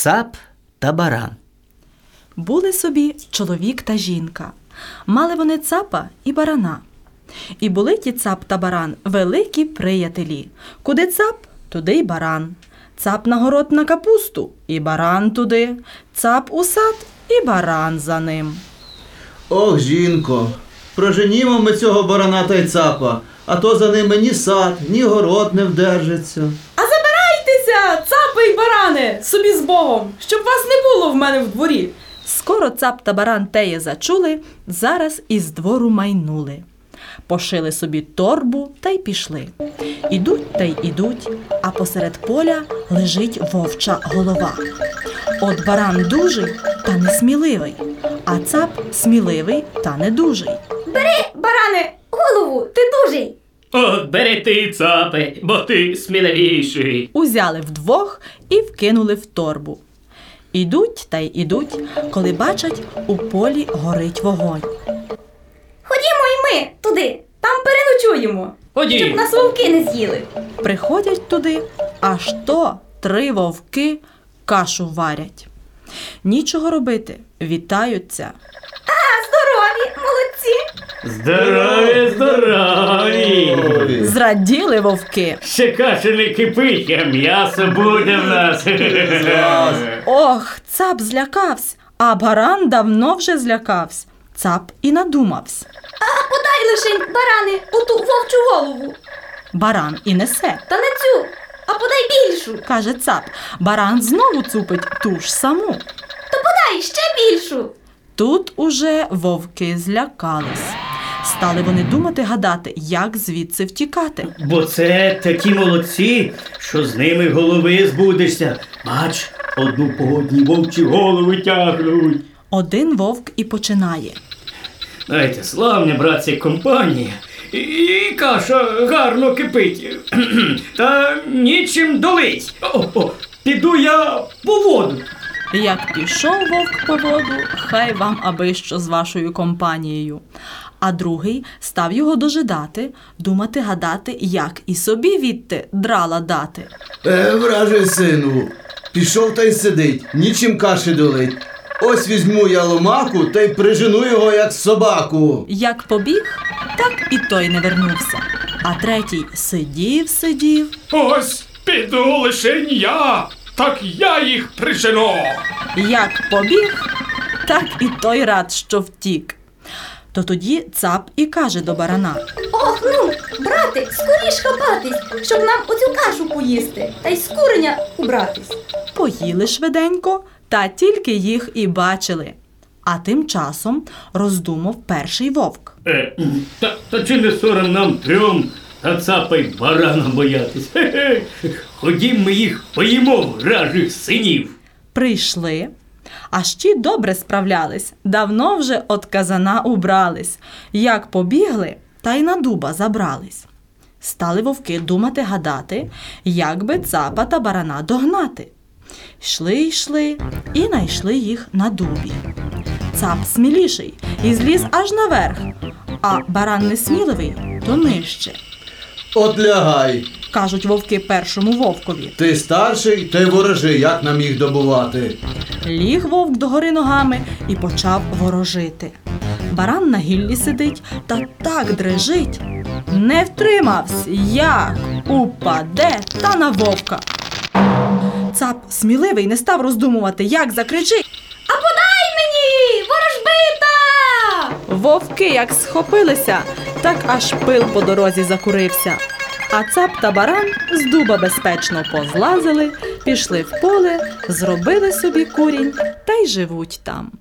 Цап та баран. Були собі чоловік та жінка. Мали вони цапа і барана. І були ті цап та баран великі приятелі. Куди цап, туди й баран. Цап на город на капусту, і баран туди. Цап у сад, і баран за ним. Ох, жінко, проженімо ми цього барана та й цапа, а то за ними ні сад, ні город не вдержиться. А забирайтеся, цапи й барани, собі з Богом, щоб вас не було в мене в дворі. Скоро цап та баран теє зачули, зараз із двору майнули. Пошили собі торбу та й пішли. Ідуть та й ідуть, а посеред поля лежить вовча голова. От баран дужий та несміливий, а цап сміливий та недужий. Бери, баране, голову, ти дужий. От бери ти, цапе, бо ти сміливіший. узяли вдвох і вкинули в торбу. Ідуть та й ідуть, коли бачать, у полі горить вогонь. Ходімо й ми туди, там переночуємо. Ходім. Щоб нас вовки не з'їли. Приходять туди, аж то три вовки кашу варять. Нічого робити, вітаються. А, здорові, молодці. Здорові, здорові. Зраділи вовки. Ще каші не кипить, а м'ясо буде в нас. Ох, цап злякався, а баран давно вже злякався. Цап і надумався. А подай лишень, баране, оту вовчу голову. Баран і несе. Та не цю, а подай більшу. Каже цап. Баран знову цупить ту ж саму. То подай ще більшу. Тут уже вовки злякались. Стали вони думати гадати, як звідси втікати. Бо це такі молодці, що з ними голови збудешся. Бач, одну по одній вовчі голови тягнуть. Один вовк і починає. Знаєте, славня, братці, компанія. І каша гарно кипить. Та нічим долить. О, о, піду я по воду. Як пішов вовк по воду, хай вам аби що з вашою компанією. А другий став його дожидати, думати гадати, як і собі відти драла дати. Е, враже сину, пішов та й сидить, нічим каші долить. Ось візьму я ломаку та й прижену його, як собаку. Як побіг, так і той не вернувся. А третій сидів, сидів, Ось піду лишень я, так я їх прижену. Як побіг, так і той рад, що втік. То тоді цап і каже до барана: Ох, ну, брате, скоріш хапатись, щоб нам оцю кашу поїсти, та й з куреня убратись. поїли швиденько, та тільки їх і бачили. А тим часом роздумав перший вовк. Е, та, та чи не сором нам трьом та цапа й барана боятись? Хе-хе. Ходім ми їх поїмо вражих синів. Прийшли, а ще добре справлялись, давно вже от казана убрались. Як побігли, та й на дуба забрались. Стали вовки думати гадати, як би цапа та барана догнати. Йшли, йшли і найшли їх на дубі. Цап сміліший і зліз аж наверх, а баран несміливий то нижче. От лягай. Кажуть вовки першому вовкові. Ти старший, ти ворожи, як нам їх добувати. Ліг вовк догори ногами і почав ворожити. Баран на гіллі сидить та так дрижить. Не втримавсь, як упаде та на вовка. Цап сміливий не став роздумувати, як закричить. А подай мені, ворожбита! Вовки як схопилися, так аж пил по дорозі закурився. А цап та баран з дуба безпечно позлазили, пішли в поле, зробили собі курінь та й живуть там.